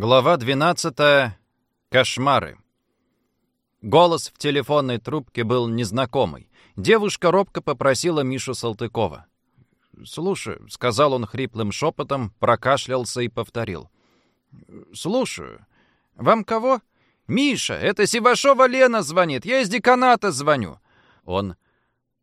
Глава 12. Кошмары. Голос в телефонной трубке был незнакомый. Девушка робко попросила Мишу Салтыкова. «Слушаю», — сказал он хриплым шепотом, прокашлялся и повторил. «Слушаю. Вам кого?» «Миша, это Сивашова Лена звонит. Я из деканата звоню». Он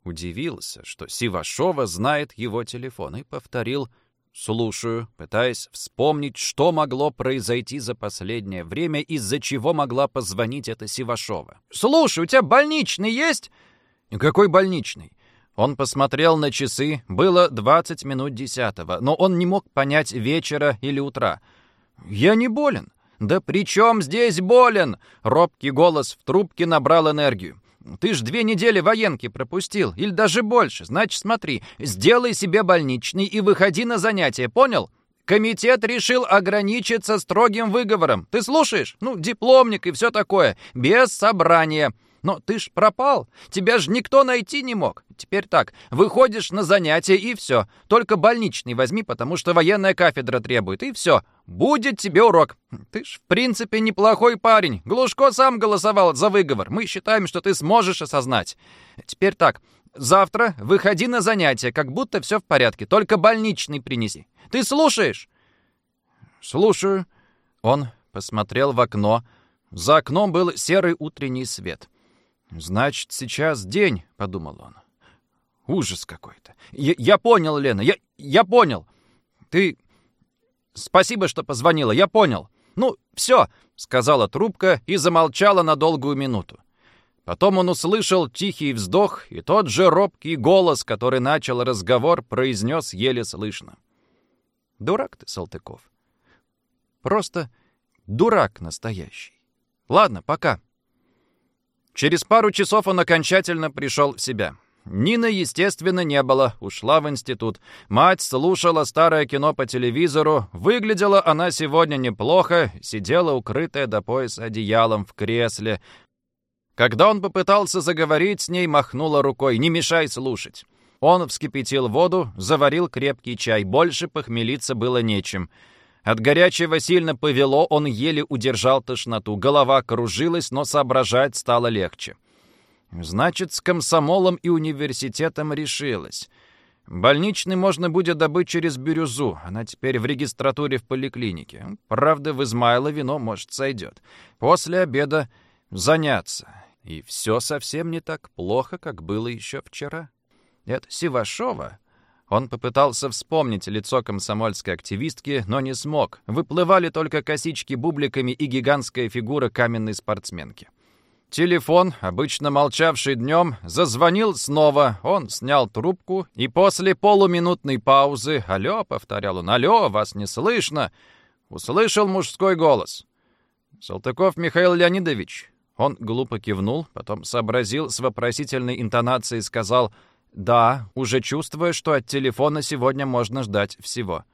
удивился, что Сивашова знает его телефон, и повторил «Слушаю», пытаясь вспомнить, что могло произойти за последнее время, из-за чего могла позвонить эта Сивашова. «Слушай, у тебя больничный есть?» «Какой больничный?» Он посмотрел на часы, было 20 минут десятого, но он не мог понять вечера или утра. «Я не болен». «Да при чем здесь болен?» Робкий голос в трубке набрал энергию. Ты ж две недели военки пропустил, или даже больше. Значит, смотри, сделай себе больничный и выходи на занятия, понял? Комитет решил ограничиться строгим выговором. Ты слушаешь? Ну, дипломник и все такое. Без собрания. Но ты ж пропал. Тебя ж никто найти не мог. Теперь так, выходишь на занятия и все. Только больничный возьми, потому что военная кафедра требует, и все. Будет тебе урок. Ты ж, в принципе, неплохой парень. Глушко сам голосовал за выговор. Мы считаем, что ты сможешь осознать. Теперь так, завтра выходи на занятия, как будто все в порядке. Только больничный принеси. Ты слушаешь? Слушаю. Он посмотрел в окно. За окном был серый утренний свет. «Значит, сейчас день», — подумал он. «Ужас какой-то. Я, я понял, Лена, я, я понял. Ты... Спасибо, что позвонила, я понял. Ну, все», — сказала трубка и замолчала на долгую минуту. Потом он услышал тихий вздох, и тот же робкий голос, который начал разговор, произнес еле слышно. «Дурак ты, Салтыков. Просто дурак настоящий. Ладно, пока». Через пару часов он окончательно пришел в себя. Нины, естественно, не было, ушла в институт. Мать слушала старое кино по телевизору. Выглядела она сегодня неплохо, сидела укрытая до пояса одеялом в кресле. Когда он попытался заговорить с ней, махнула рукой «Не мешай слушать». Он вскипятил воду, заварил крепкий чай. Больше похмелиться было нечем. От горячего сильно повело, он еле удержал тошноту. Голова кружилась, но соображать стало легче. Значит, с комсомолом и университетом решилась. Больничный можно будет добыть через бирюзу. Она теперь в регистратуре в поликлинике. Правда, в Измайло вино, может, сойдет. После обеда заняться. И все совсем не так плохо, как было еще вчера. Это Сивашова он попытался вспомнить лицо комсомольской активистки, но не смог. Выплывали только косички бубликами и гигантская фигура каменной спортсменки. Телефон, обычно молчавший днем, зазвонил снова. Он снял трубку, и после полуминутной паузы «Алло», — повторял он, «Алло, вас не слышно», услышал мужской голос. «Салтыков Михаил Леонидович». Он глупо кивнул, потом сообразил с вопросительной интонацией сказал «Да, уже чувствуя, что от телефона сегодня можно ждать всего».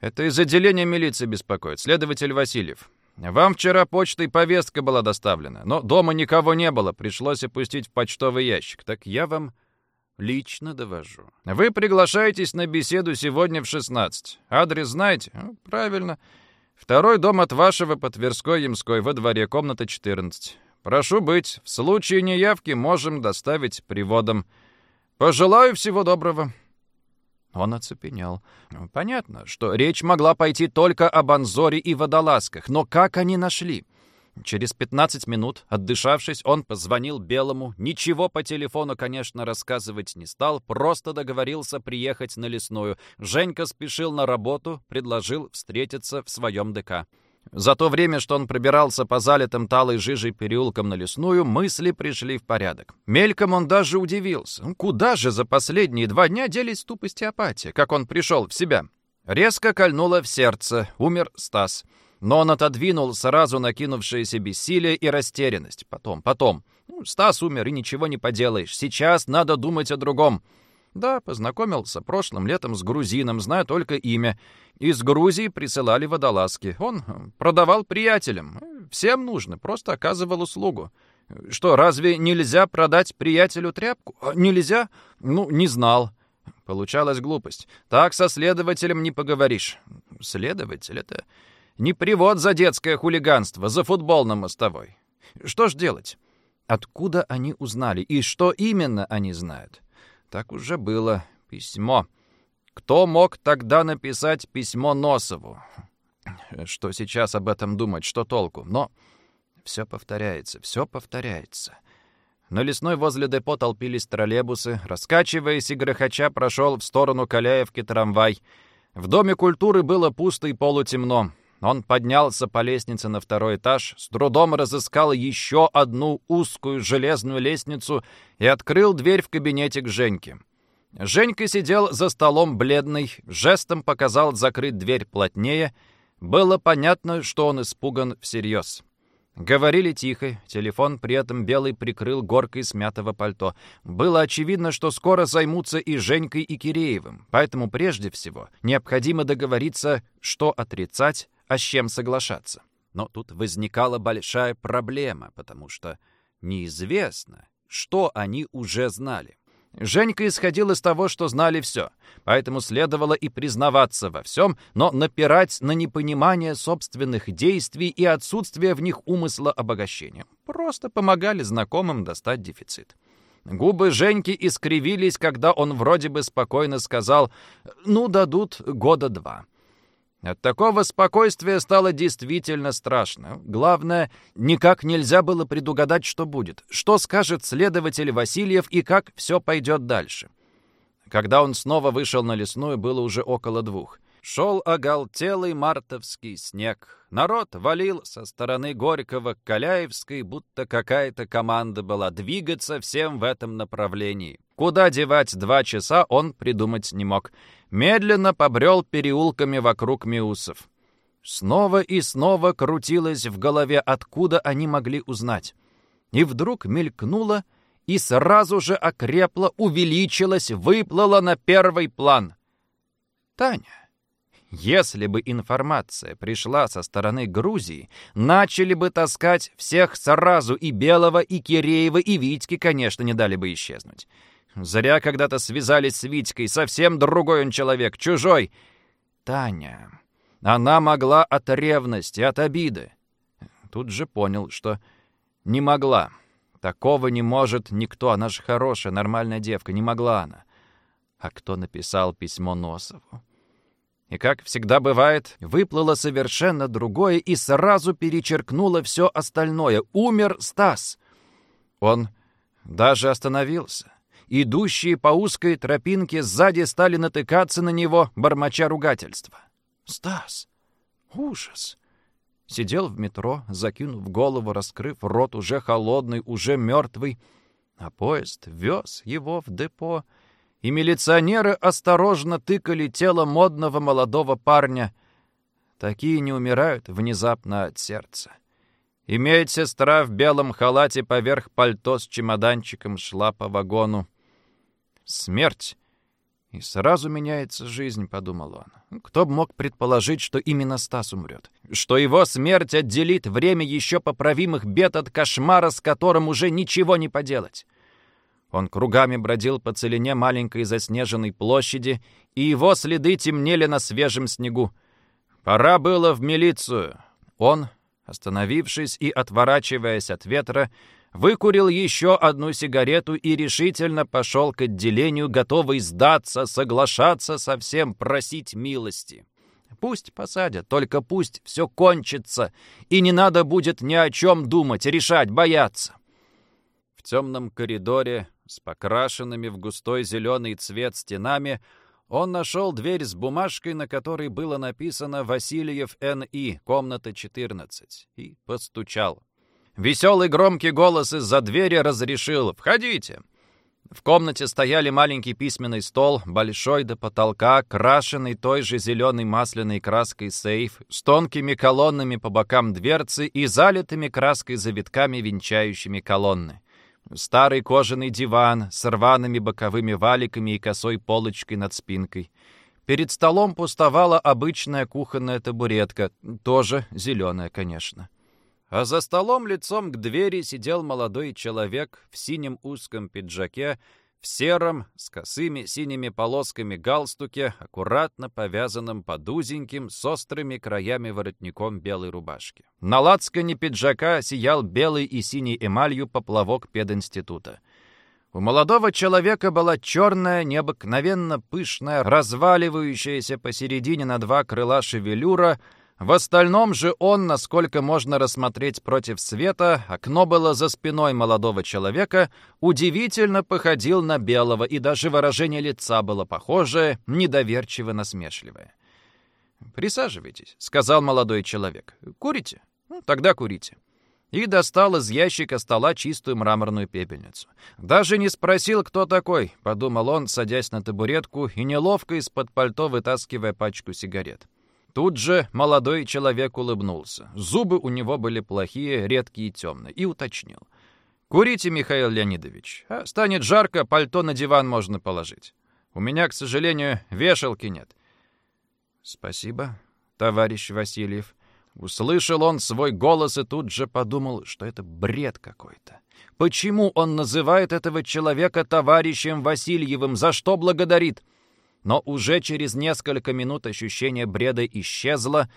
«Это из отделения милиции беспокоит, следователь Васильев. Вам вчера почтой повестка была доставлена, но дома никого не было, пришлось опустить в почтовый ящик. Так я вам лично довожу. Вы приглашаетесь на беседу сегодня в 16. Адрес знаете? Ну, правильно. Второй дом от вашего по Тверской-Ямской, во дворе, комната 14. Прошу быть, в случае неявки можем доставить приводом. Пожелаю всего доброго». Он оцепенел. Понятно, что речь могла пойти только об Анзоре и водолазках, но как они нашли? Через 15 минут, отдышавшись, он позвонил Белому. Ничего по телефону, конечно, рассказывать не стал, просто договорился приехать на лесную. Женька спешил на работу, предложил встретиться в своем ДК. За то время, что он пробирался по залитым талой жижей переулкам на лесную, мысли пришли в порядок. Мельком он даже удивился. Ну, куда же за последние два дня делись тупость и апатия, как он пришел в себя? Резко кольнуло в сердце. Умер Стас. Но он отодвинул сразу накинувшееся бессилие и растерянность. Потом, потом. Ну, Стас умер, и ничего не поделаешь. Сейчас надо думать о другом. Да, познакомился прошлым летом с грузином, знаю только имя. Из Грузии присылали водолазки. Он продавал приятелям. Всем нужно, просто оказывал услугу. Что, разве нельзя продать приятелю тряпку? А, нельзя? Ну, не знал. Получалась глупость. Так со следователем не поговоришь. Следователь — это... Не привод за детское хулиганство, за футбол на мостовой. Что ж делать? Откуда они узнали? И что именно они знают? Так уже было. Письмо. Кто мог тогда написать письмо Носову? Что сейчас об этом думать, что толку? Но все повторяется, все повторяется. На лесной возле депо толпились троллейбусы. Раскачиваясь и грохоча, прошел в сторону Каляевки трамвай. В Доме культуры было пусто и полутемно. Он поднялся по лестнице на второй этаж, с трудом разыскал еще одну узкую железную лестницу и открыл дверь в кабинете к Женьке. Женька сидел за столом бледный, жестом показал закрыть дверь плотнее. Было понятно, что он испуган всерьез. Говорили тихо, телефон при этом Белый прикрыл горкой смятого пальто. Было очевидно, что скоро займутся и Женькой, и Киреевым, поэтому прежде всего необходимо договориться, что отрицать, а с чем соглашаться. Но тут возникала большая проблема, потому что неизвестно, что они уже знали. Женька исходил из того, что знали все, поэтому следовало и признаваться во всем, но напирать на непонимание собственных действий и отсутствие в них умысла обогащения. Просто помогали знакомым достать дефицит. Губы Женьки искривились, когда он вроде бы спокойно сказал «ну, дадут года два». От такого спокойствия стало действительно страшно. Главное, никак нельзя было предугадать, что будет. Что скажет следователь Васильев и как все пойдет дальше. Когда он снова вышел на лесную, было уже около двух. Шел оголтелый мартовский снег. Народ валил со стороны Горького к Каляевской, будто какая-то команда была двигаться всем в этом направлении. Куда девать два часа, он придумать не мог медленно побрел переулками вокруг Миусов. Снова и снова крутилось в голове, откуда они могли узнать. И вдруг мелькнуло и сразу же окрепло, увеличилось, выплыло на первый план. Таня. Если бы информация пришла со стороны Грузии, начали бы таскать всех сразу, и Белого, и Киреева, и Витьки, конечно, не дали бы исчезнуть. Зря когда-то связались с Витькой. Совсем другой он человек, чужой. Таня. Она могла от ревности, от обиды. Тут же понял, что не могла. Такого не может никто. Она же хорошая, нормальная девка. Не могла она. А кто написал письмо Носову? И, как всегда бывает, выплыло совершенно другое и сразу перечеркнуло все остальное. Умер Стас. Он даже остановился. Идущие по узкой тропинке сзади стали натыкаться на него, бормоча ругательства. «Стас! Ужас!» Сидел в метро, закинув голову, раскрыв рот, уже холодный, уже мертвый, а поезд вез его в депо, и милиционеры осторожно тыкали тело модного молодого парня. Такие не умирают внезапно от сердца. И медсестра в белом халате поверх пальто с чемоданчиком шла по вагону смерть. И сразу меняется жизнь, подумал он. Кто бы мог предположить, что именно Стас умрет? Что его смерть отделит время еще поправимых бед от кошмара, с которым уже ничего не поделать? Он кругами бродил по целине маленькой заснеженной площади, и его следы темнели на свежем снегу. Пора было в милицию. Он, остановившись и отворачиваясь от ветра, выкурил еще одну сигарету и решительно пошел к отделению, готовый сдаться, соглашаться со всем, просить милости. Пусть посадят, только пусть все кончится, и не надо будет ни о чем думать, решать, бояться. В темном коридоре с покрашенными в густой зеленый цвет стенами он нашел дверь с бумажкой, на которой было написано «Васильев Н.И., комната 14», и постучал. Веселый громкий голос из-за двери разрешил «Входите!». В комнате стояли маленький письменный стол, большой до потолка, крашенный той же зеленой масляной краской сейф, с тонкими колоннами по бокам дверцы и залитыми краской завитками, венчающими колонны. Старый кожаный диван с рваными боковыми валиками и косой полочкой над спинкой. Перед столом пустовала обычная кухонная табуретка, тоже зеленая, конечно. А за столом лицом к двери сидел молодой человек в синем узком пиджаке, в сером, с косыми синими полосками галстуке, аккуратно повязанном под узеньким, с острыми краями воротником белой рубашки. На лацкане пиджака сиял белый и синий эмалью поплавок пединститута. У молодого человека была черная, необыкновенно пышная, разваливающаяся посередине на два крыла шевелюра — в остальном же он, насколько можно рассмотреть против света, окно было за спиной молодого человека, удивительно походил на белого, и даже выражение лица было похожее, недоверчиво-насмешливое. «Присаживайтесь», — сказал молодой человек. «Курите? Ну, тогда курите» и достал из ящика стола чистую мраморную пепельницу. «Даже не спросил, кто такой», — подумал он, садясь на табуретку и неловко из-под пальто вытаскивая пачку сигарет. Тут же молодой человек улыбнулся. Зубы у него были плохие, редкие и темные, и уточнил. «Курите, Михаил Леонидович. А станет жарко, пальто на диван можно положить. У меня, к сожалению, вешалки нет». «Спасибо, товарищ Васильев». Услышал он свой голос и тут же подумал, что это бред какой-то. Почему он называет этого человека товарищем Васильевым? За что благодарит? Но уже через несколько минут ощущение бреда исчезло,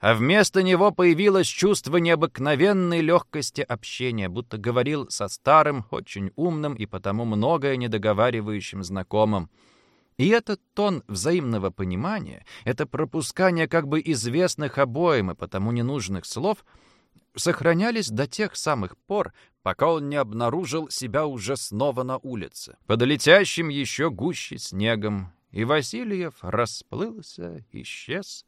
а вместо него появилось чувство необыкновенной легкости общения, будто говорил со старым, очень умным и потому многое недоговаривающим знакомым. И этот тон взаимного понимания, это пропускание как бы известных обоим и потому ненужных слов сохранялись до тех самых пор, пока он не обнаружил себя уже снова на улице, под летящим еще гуще снегом, и Васильев расплылся, исчез.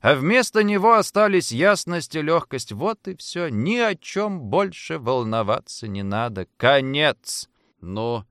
А вместо него остались ясность и легкость. Вот и все. Ни о чем больше волноваться не надо. Конец! Но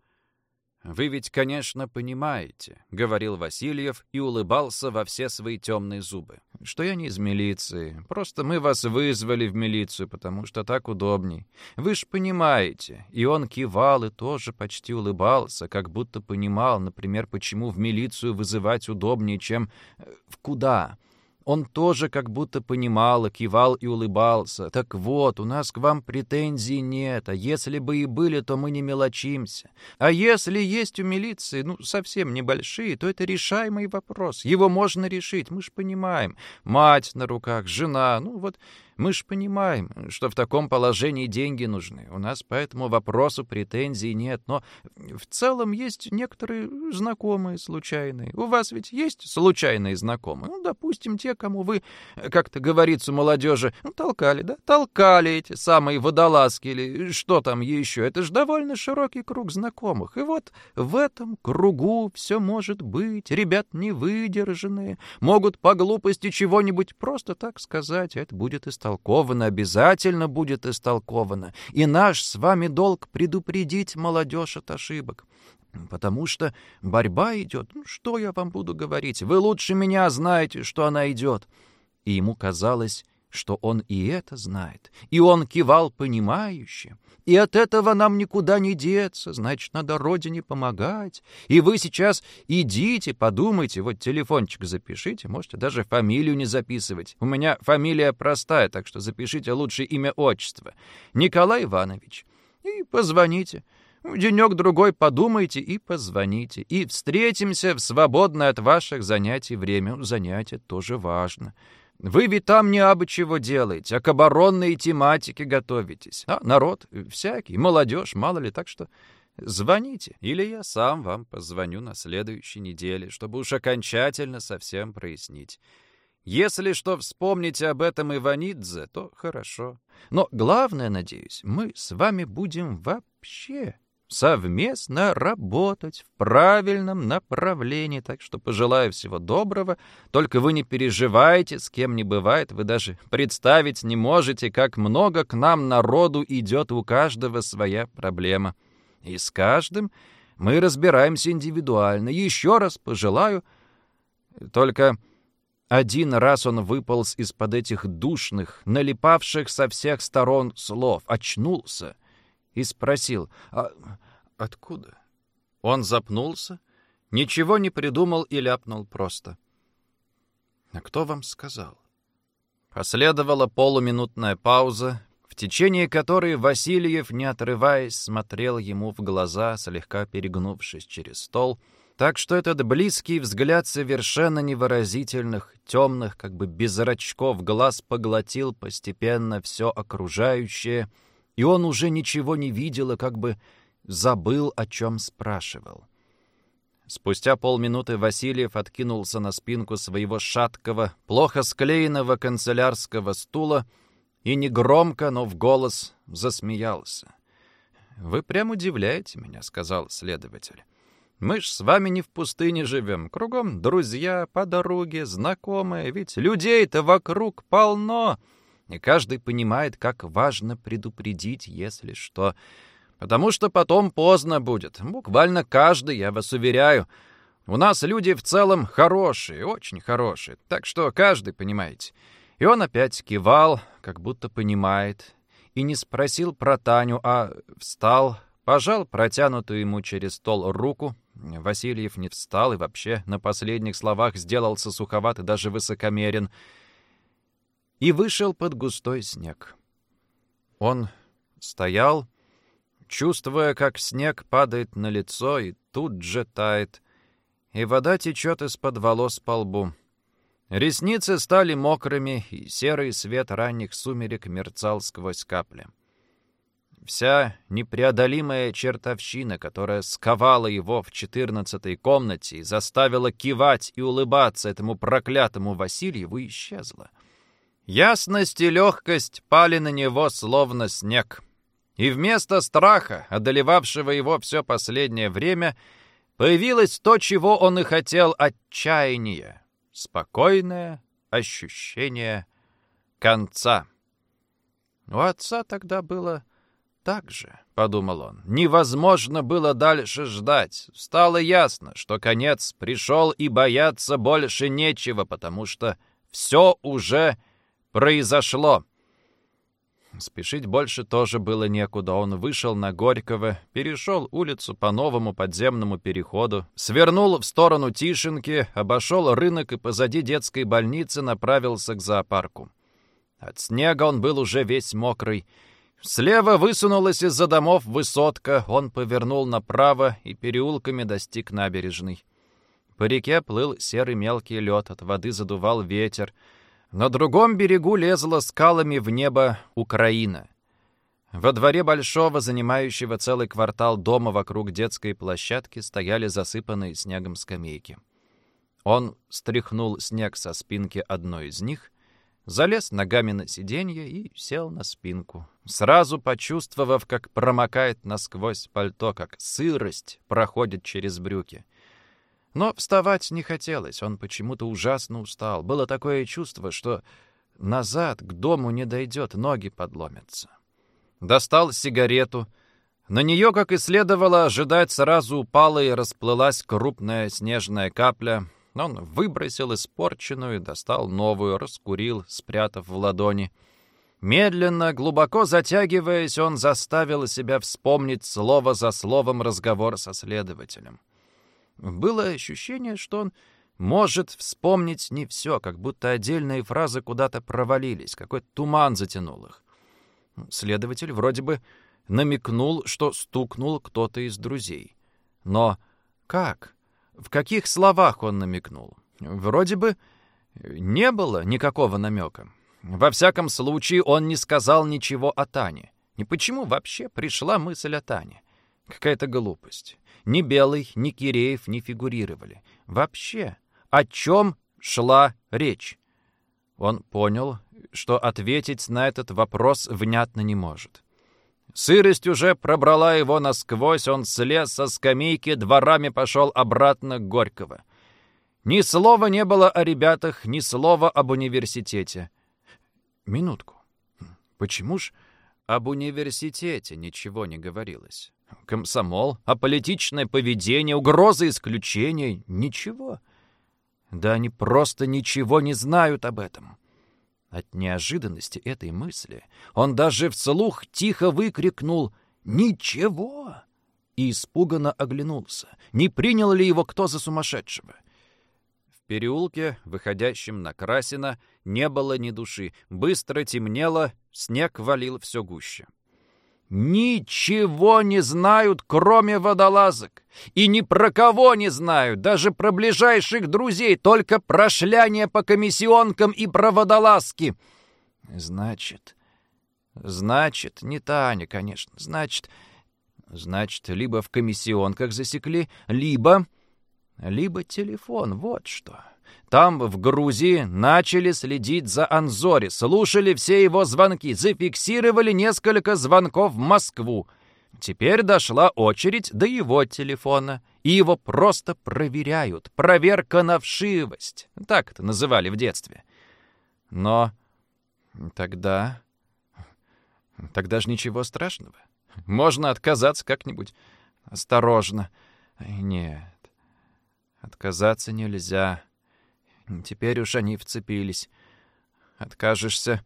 вы ведь, конечно, понимаете, — говорил Васильев и улыбался во все свои темные зубы, — что я не из милиции. Просто мы вас вызвали в милицию, потому что так удобней. Вы ж понимаете. И он кивал и тоже почти улыбался, как будто понимал, например, почему в милицию вызывать удобнее, чем э, в куда. Он тоже как будто понимал, кивал и улыбался. «Так вот, у нас к вам претензий нет, а если бы и были, то мы не мелочимся. А если есть у милиции, ну, совсем небольшие, то это решаемый вопрос. Его можно решить, мы ж понимаем. Мать на руках, жена, ну вот мы ж понимаем, что в таком положении деньги нужны. У нас по этому вопросу претензий нет, но в целом есть некоторые знакомые случайные. У вас ведь есть случайные знакомые? Ну, допустим, те, кому вы, как-то говорится молодежи, ну, толкали, да? Толкали эти самые водолазки или что там еще. Это ж довольно широкий круг знакомых. И вот в этом кругу все может быть. Ребят невыдержанные, могут по глупости чего-нибудь просто так сказать, а это будет истолковано истолковано, обязательно будет истолковано. И наш с вами долг предупредить молодежь от ошибок. Потому что борьба идет. Ну, что я вам буду говорить? Вы лучше меня знаете, что она идет. И ему казалось, что он и это знает. И он кивал понимающе. И от этого нам никуда не деться, значит, надо родине помогать. И вы сейчас идите, подумайте, вот телефончик запишите, можете даже фамилию не записывать. У меня фамилия простая, так что запишите лучше имя отчество. Николай Иванович. И позвоните. Денек-другой подумайте и позвоните. И встретимся в свободное от ваших занятий время. Занятие тоже важно. Вы ведь там не абы чего делаете, а к оборонной тематике готовитесь. А народ всякий, молодежь, мало ли, так что звоните. Или я сам вам позвоню на следующей неделе, чтобы уж окончательно совсем прояснить. Если что вспомните об этом Иванидзе, то хорошо. Но главное, надеюсь, мы с вами будем вообще совместно работать в правильном направлении. Так что пожелаю всего доброго. Только вы не переживайте, с кем не бывает. Вы даже представить не можете, как много к нам народу идет, у каждого своя проблема. И с каждым мы разбираемся индивидуально. Еще раз пожелаю. Только один раз он выполз из-под этих душных, налипавших со всех сторон слов, очнулся — и спросил, «А откуда?» Он запнулся, ничего не придумал и ляпнул просто. «А кто вам сказал?» Последовала полуминутная пауза, в течение которой Васильев, не отрываясь, смотрел ему в глаза, слегка перегнувшись через стол, так что этот близкий взгляд совершенно невыразительных, темных, как бы без зрачков глаз поглотил постепенно все окружающее, и он уже ничего не видел и как бы забыл, о чем спрашивал. Спустя полминуты Васильев откинулся на спинку своего шаткого, плохо склеенного канцелярского стула и негромко, но в голос засмеялся. «Вы прям удивляете меня», — сказал следователь. «Мы ж с вами не в пустыне живем. Кругом друзья, по дороге, знакомые. Ведь людей-то вокруг полно. И каждый понимает, как важно предупредить, если что. Потому что потом поздно будет. Буквально каждый, я вас уверяю. У нас люди в целом хорошие, очень хорошие. Так что каждый, понимаете. И он опять кивал, как будто понимает. И не спросил про Таню, а встал, пожал протянутую ему через стол руку. Васильев не встал и вообще на последних словах сделался суховат и даже высокомерен. И вышел под густой снег. Он стоял чувствуя, как снег падает на лицо и тут же тает, и вода течет из-под волос по лбу. Ресницы стали мокрыми, и серый свет ранних сумерек мерцал сквозь капли. Вся непреодолимая чертовщина, которая сковала его в четырнадцатой комнате и заставила кивать и улыбаться этому проклятому Васильеву, исчезла. Ясность и легкость пали на него, словно снег — и вместо страха, одолевавшего его все последнее время, появилось то, чего он и хотел — отчаяние. Спокойное ощущение конца. У отца тогда было так же, — подумал он. Невозможно было дальше ждать. Стало ясно, что конец пришел, и бояться больше нечего, потому что все уже произошло. Спешить больше тоже было некуда. Он вышел на Горького, перешел улицу по новому подземному переходу, свернул в сторону Тишинки, обошел рынок и позади детской больницы направился к зоопарку. От снега он был уже весь мокрый. Слева высунулась из-за домов высотка, он повернул направо и переулками достиг набережной. По реке плыл серый мелкий лед, от воды задувал ветер — на другом берегу лезла скалами в небо Украина. Во дворе большого, занимающего целый квартал дома вокруг детской площадки, стояли засыпанные снегом скамейки. Он стряхнул снег со спинки одной из них, залез ногами на сиденье и сел на спинку, сразу почувствовав, как промокает насквозь пальто, как сырость проходит через брюки — но вставать не хотелось, он почему-то ужасно устал. Было такое чувство, что назад к дому не дойдет, ноги подломятся. Достал сигарету. На нее, как и следовало ожидать, сразу упала и расплылась крупная снежная капля. Он выбросил испорченную, достал новую, раскурил, спрятав в ладони. Медленно, глубоко затягиваясь, он заставил себя вспомнить слово за словом разговор со следователем. Было ощущение, что он может вспомнить не все, как будто отдельные фразы куда-то провалились, какой-то туман затянул их. Следователь вроде бы намекнул, что стукнул кто-то из друзей. Но как? В каких словах он намекнул? Вроде бы не было никакого намека. Во всяком случае, он не сказал ничего о Тане. И почему вообще пришла мысль о Тане? Какая-то глупость. Ни Белый, ни Киреев не фигурировали. Вообще, о чем шла речь? Он понял, что ответить на этот вопрос внятно не может. Сырость уже пробрала его насквозь, он слез со скамейки, дворами пошел обратно к Горького. Ни слова не было о ребятах, ни слова об университете. Минутку. Почему ж об университете ничего не говорилось? Комсомол, аполитичное поведение, угрозы исключения — ничего. Да они просто ничего не знают об этом. От неожиданности этой мысли он даже вслух тихо выкрикнул «Ничего!» и испуганно оглянулся. Не принял ли его кто за сумасшедшего? переулке, выходящем на Красино, не было ни души. Быстро темнело, снег валил все гуще. Ничего не знают, кроме водолазок. И ни про кого не знают, даже про ближайших друзей, только про шляние по комиссионкам и про водолазки. Значит, значит, не Таня, конечно, значит... Значит, либо в комиссионках засекли, либо... Либо телефон, вот что. Там, в Грузии, начали следить за Анзори, слушали все его звонки, зафиксировали несколько звонков в Москву. Теперь дошла очередь до его телефона, и его просто проверяют. Проверка на вшивость. Так это называли в детстве. Но тогда... Тогда же ничего страшного. Можно отказаться как-нибудь осторожно. Нет, отказаться нельзя. Теперь уж они вцепились. Откажешься,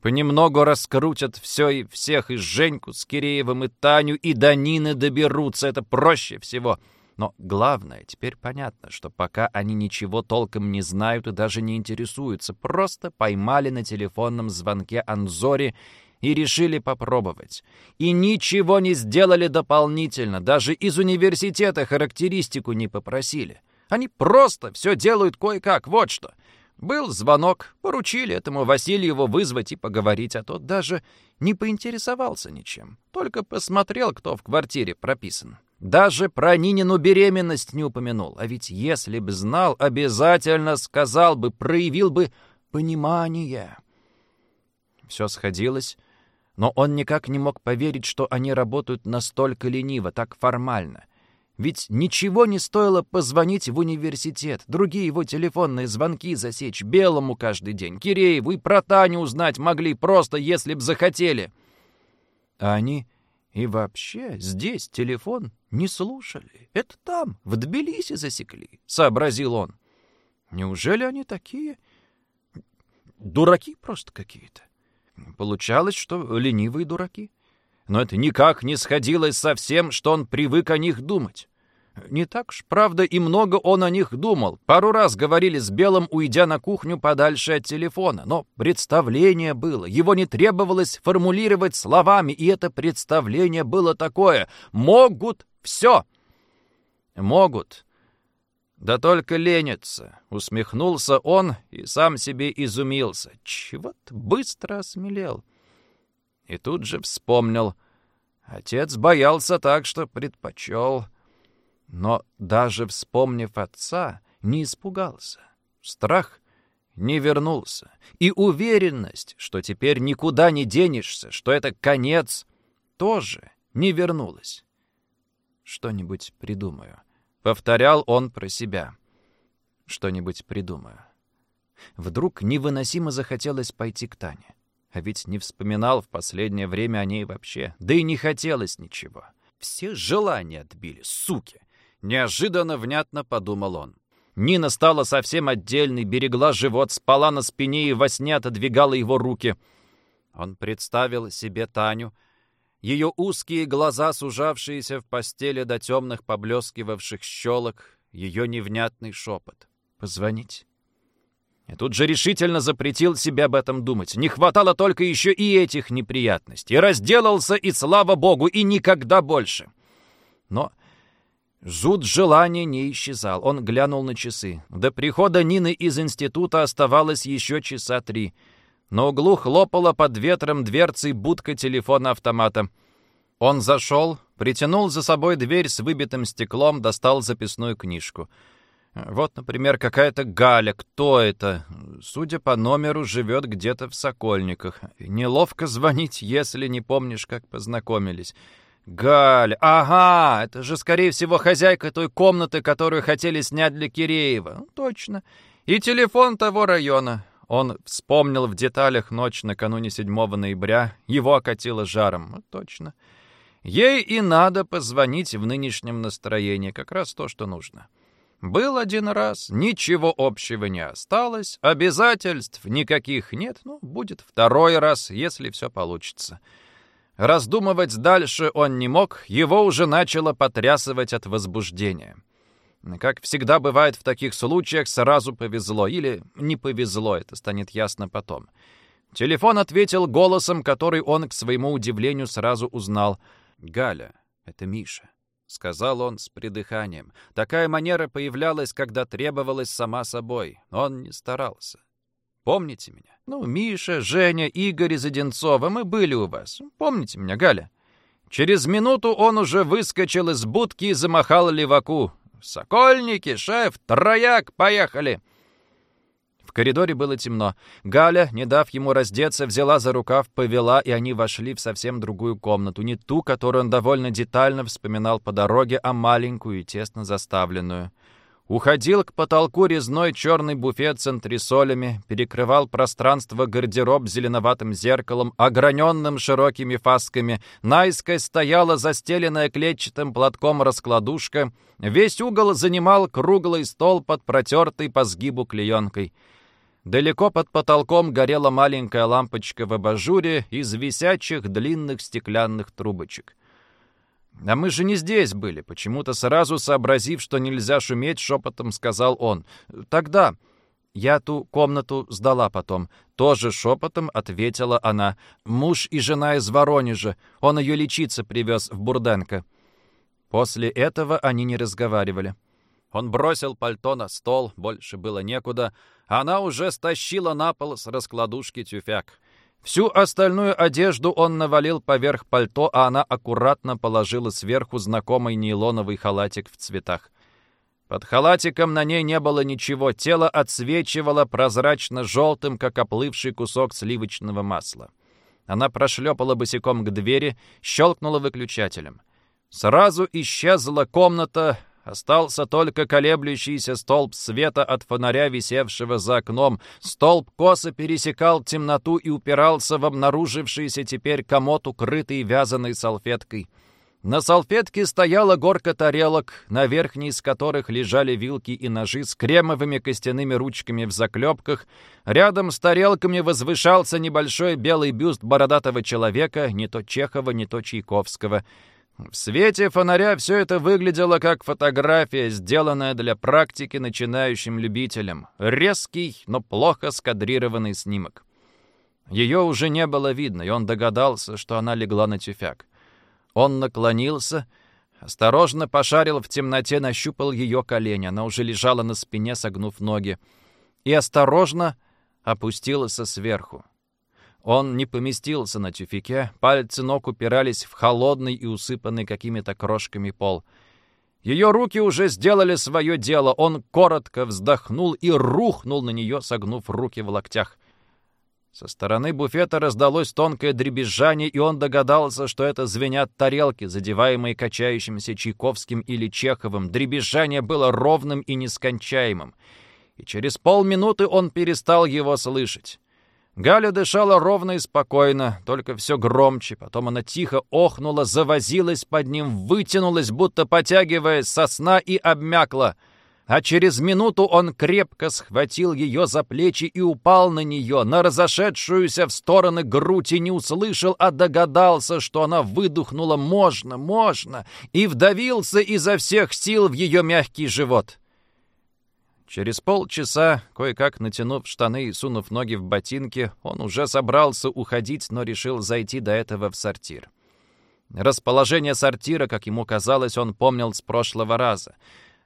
понемногу раскрутят все и всех, и Женьку с Киреевым, и Таню, и до доберутся. Это проще всего. Но главное, теперь понятно, что пока они ничего толком не знают и даже не интересуются, просто поймали на телефонном звонке Анзори и решили попробовать. И ничего не сделали дополнительно, даже из университета характеристику не попросили. Они просто все делают кое-как, вот что. Был звонок, поручили этому Васильеву вызвать и поговорить, а тот даже не поинтересовался ничем. Только посмотрел, кто в квартире прописан. Даже про Нинину беременность не упомянул. А ведь если б знал, обязательно сказал бы, проявил бы понимание. Все сходилось, но он никак не мог поверить, что они работают настолько лениво, так формально — ведь ничего не стоило позвонить в университет, другие его телефонные звонки засечь, Белому каждый день, Кирееву и про Таню узнать могли просто, если б захотели. А они и вообще здесь телефон не слушали. Это там, в Тбилиси засекли, — сообразил он. Неужели они такие? Дураки просто какие-то. Получалось, что ленивые дураки но это никак не сходилось со всем, что он привык о них думать. Не так уж, правда, и много он о них думал. Пару раз говорили с Белым, уйдя на кухню подальше от телефона. Но представление было. Его не требовалось формулировать словами, и это представление было такое. Могут все. Могут. Да только ленятся. Усмехнулся он и сам себе изумился. Чего-то быстро осмелел. И тут же вспомнил. Отец боялся так, что предпочел. Но даже вспомнив отца, не испугался. Страх не вернулся. И уверенность, что теперь никуда не денешься, что это конец, тоже не вернулась. «Что-нибудь придумаю», — повторял он про себя. «Что-нибудь придумаю». Вдруг невыносимо захотелось пойти к Тане. А ведь не вспоминал в последнее время о ней вообще. Да и не хотелось ничего. Все желания отбили, суки. Неожиданно внятно подумал он. Нина стала совсем отдельной, берегла живот, спала на спине и во сне отодвигала его руки. Он представил себе Таню, ее узкие глаза, сужавшиеся в постели до темных поблескивавших щелок, ее невнятный шепот. «Позвонить? И тут же решительно запретил себе об этом думать. Не хватало только еще и этих неприятностей. Разделался, и слава богу, и никогда больше. Но жут желания не исчезал. Он глянул на часы. До прихода Нины из института оставалось еще часа три. На углу хлопала под ветром дверцей будка телефона-автомата. Он зашел, притянул за собой дверь с выбитым стеклом, достал записную книжку — вот, например, какая-то Галя. Кто это? Судя по номеру, живет где-то в Сокольниках. Неловко звонить, если не помнишь, как познакомились. Галя. Ага, это же, скорее всего, хозяйка той комнаты, которую хотели снять для Киреева. Ну, точно. И телефон того района. Он вспомнил в деталях ночь накануне 7 ноября. Его окатило жаром. Ну, точно. Ей и надо позвонить в нынешнем настроении. Как раз то, что нужно. Был один раз, ничего общего не осталось, обязательств никаких нет, ну, будет второй раз, если все получится. Раздумывать дальше он не мог, его уже начало потрясывать от возбуждения. Как всегда бывает в таких случаях, сразу повезло или не повезло, это станет ясно потом. Телефон ответил голосом, который он, к своему удивлению, сразу узнал. «Галя, это Миша», — сказал он с придыханием. Такая манера появлялась, когда требовалась сама собой. Он не старался. «Помните меня? Ну, Миша, Женя, Игорь из Одинцова, мы были у вас. Помните меня, Галя?» Через минуту он уже выскочил из будки и замахал леваку. «Сокольники, шеф, трояк, поехали!» Коридоре было темно. Галя, не дав ему раздеться, взяла за рукав, повела, и они вошли в совсем другую комнату. Не ту, которую он довольно детально вспоминал по дороге, а маленькую и тесно заставленную. Уходил к потолку резной черный буфет с антресолями, перекрывал пространство гардероб зеленоватым зеркалом, ограненным широкими фасками. Наискось стояла застеленная клетчатым платком раскладушка. Весь угол занимал круглый стол под протертой по сгибу клеенкой. Далеко под потолком горела маленькая лампочка в абажуре из висячих длинных стеклянных трубочек. «А мы же не здесь были», — почему-то сразу сообразив, что нельзя шуметь, шепотом сказал он. «Тогда...» Я ту комнату сдала потом. Тоже шепотом ответила она. Муж и жена из Воронежа. Он ее лечиться привез в Бурденко. После этого они не разговаривали. Он бросил пальто на стол, больше было некуда. Она уже стащила на пол с раскладушки тюфяк. Всю остальную одежду он навалил поверх пальто, а она аккуратно положила сверху знакомый нейлоновый халатик в цветах. Под халатиком на ней не было ничего, тело отсвечивало прозрачно-желтым, как оплывший кусок сливочного масла. Она прошлепала босиком к двери, щелкнула выключателем. Сразу исчезла комната, Остался только колеблющийся столб света от фонаря, висевшего за окном. Столб косо пересекал темноту и упирался в обнаружившийся теперь комод, укрытый вязаной салфеткой. На салфетке стояла горка тарелок, на верхней из которых лежали вилки и ножи с кремовыми костяными ручками в заклепках. Рядом с тарелками возвышался небольшой белый бюст бородатого человека, не то Чехова, не то Чайковского — в свете фонаря все это выглядело как фотография, сделанная для практики начинающим любителям. Резкий, но плохо скадрированный снимок. Ее уже не было видно, и он догадался, что она легла на тюфяк. Он наклонился, осторожно пошарил в темноте, нащупал ее колени. Она уже лежала на спине, согнув ноги. И осторожно опустилась сверху. Он не поместился на тюфике, пальцы ног упирались в холодный и усыпанный какими-то крошками пол. Ее руки уже сделали свое дело. Он коротко вздохнул и рухнул на нее, согнув руки в локтях. Со стороны буфета раздалось тонкое дребезжание, и он догадался, что это звенят тарелки, задеваемые качающимся Чайковским или Чеховым. Дребезжание было ровным и нескончаемым. И через полминуты он перестал его слышать. Галя дышала ровно и спокойно, только все громче. Потом она тихо охнула, завозилась под ним, вытянулась, будто потягиваясь со сна и обмякла. А через минуту он крепко схватил ее за плечи и упал на нее, на разошедшуюся в стороны грудь и не услышал, а догадался, что она выдохнула «можно, можно» и вдавился изо всех сил в ее мягкий живот. Через полчаса, кое-как натянув штаны и сунув ноги в ботинки, он уже собрался уходить, но решил зайти до этого в сортир. Расположение сортира, как ему казалось, он помнил с прошлого раза.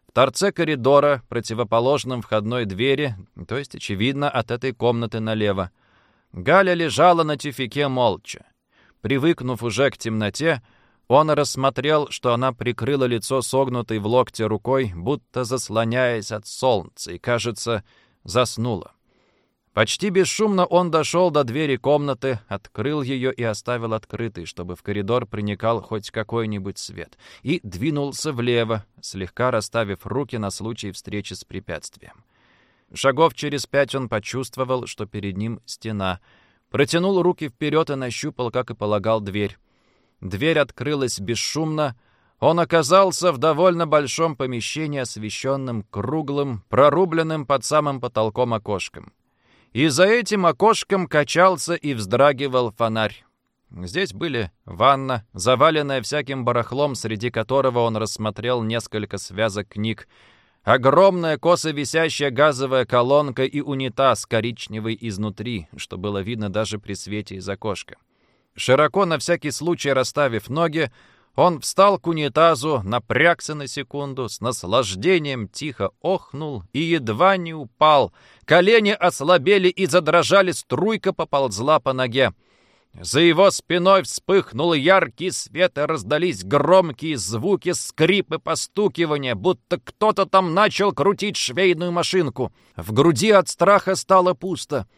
В торце коридора, противоположном входной двери, то есть, очевидно, от этой комнаты налево. Галя лежала на тюфике молча. Привыкнув уже к темноте, он рассмотрел, что она прикрыла лицо согнутой в локте рукой, будто заслоняясь от солнца, и, кажется, заснула. Почти бесшумно он дошел до двери комнаты, открыл ее и оставил открытой, чтобы в коридор проникал хоть какой-нибудь свет, и двинулся влево, слегка расставив руки на случай встречи с препятствием. Шагов через пять он почувствовал, что перед ним стена. Протянул руки вперед и нащупал, как и полагал, дверь. Дверь открылась бесшумно. Он оказался в довольно большом помещении, освещенном круглым, прорубленным под самым потолком окошком. И за этим окошком качался и вздрагивал фонарь. Здесь были ванна, заваленная всяким барахлом, среди которого он рассмотрел несколько связок книг, Огромная косо висящая газовая колонка и унитаз коричневый изнутри, что было видно даже при свете из окошка. Широко на всякий случай расставив ноги, он встал к унитазу, напрягся на секунду, с наслаждением тихо охнул и едва не упал. Колени ослабели и задрожали, струйка поползла по ноге. За его спиной вспыхнул яркий свет, и раздались громкие звуки, скрипы, постукивания, будто кто-то там начал крутить швейную машинку. В груди от страха стало пусто.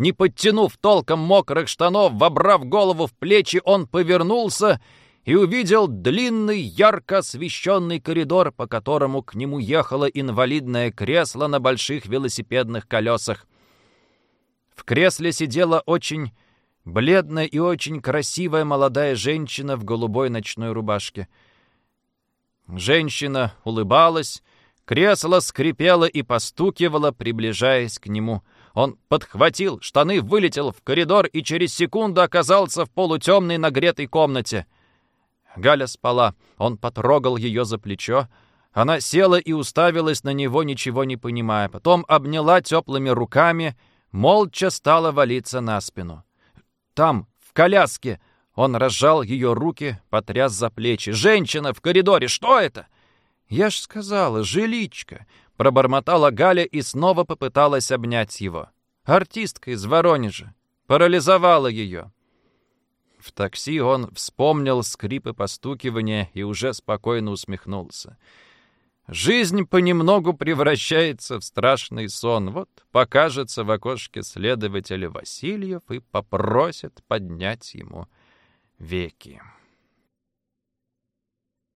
Не подтянув толком мокрых штанов, вобрав голову в плечи, он повернулся и увидел длинный, ярко освещенный коридор, по которому к нему ехало инвалидное кресло на больших велосипедных колесах. В кресле сидела очень бледная и очень красивая молодая женщина в голубой ночной рубашке. Женщина улыбалась, кресло скрипело и постукивало, приближаясь к нему. Он подхватил штаны, вылетел в коридор и через секунду оказался в полутемной нагретой комнате — Галя спала. Он потрогал ее за плечо. Она села и уставилась на него, ничего не понимая. Потом обняла теплыми руками, молча стала валиться на спину. «Там, в коляске!» Он разжал ее руки, потряс за плечи. «Женщина в коридоре! Что это?» «Я ж сказала, жиличка!» Пробормотала Галя и снова попыталась обнять его. Артистка из Воронежа. Парализовала ее. В такси он вспомнил скрипы постукивания и уже спокойно усмехнулся. Жизнь понемногу превращается в страшный сон. Вот покажется в окошке следователя Васильев и попросит поднять ему веки.